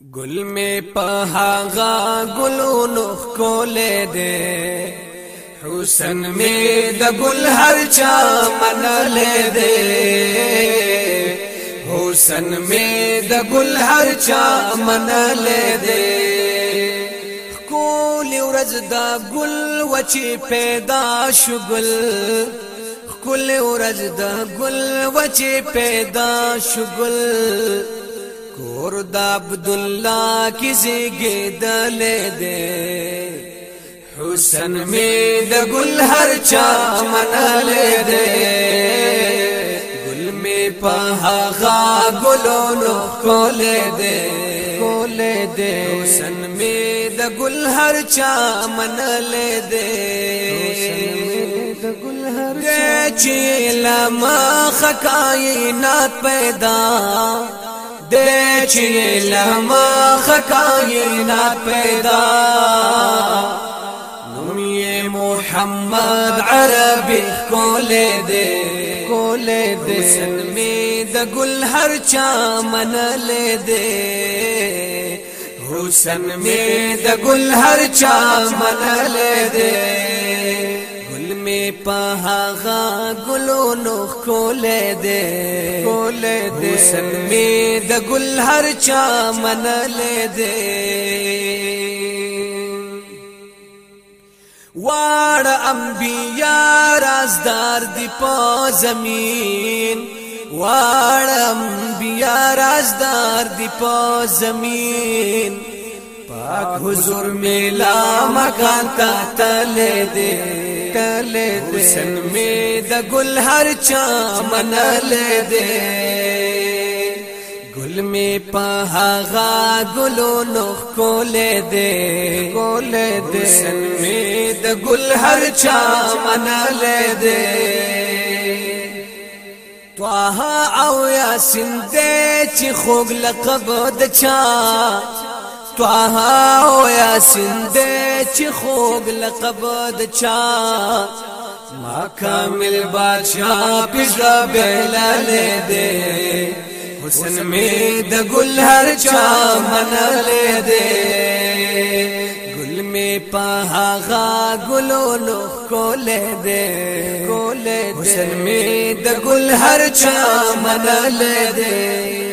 ګل می په هغه ګلونو کولې دې حسن می د ګل هر چا منلې دې حسن می د ګل هر چا منلې دې کول ورځ د ګل وچی پیدا شګل کول ورځ د ګل وچی پیدا شګل کور د عبد الله کیږي دل دې حسن می د ګل هر چا منل دې ګل می په هغه ګلونو کول دې کول دې حسن می د ګل هر چا منل دې چې لما خکاینات پیدا دې چې لمه خکاینات پیدا نوم محمد عربي کول دې کول دې حسن می د ګل هر چا من دې حسن می د ګل هر چا من دې می په هغه ګلو نو کولې دې کولې دې حسن می د ګل هر چا منلې دې واړ انبیا رازدار دی په زمين واړ انبیا رازدار دی په زمين پاک حضور میلا مکان تا تل دے کړلې دې حسن می د ګل هر چا منلې دې ګل می په هغه ګلو نو کولې دې کولې دې حسن می د ګل هر چا منلې دې طه او یاسین دې چې خوګ لقب د چا طه او یاسین دې چې خوګ لقب د چا ما کامل بادشاہ پزا بلل دې حسن می د ګل هر چا منل دې ګل می په هغه ګلونو کول دې کول دې حسن می د ګل هر چا منل دې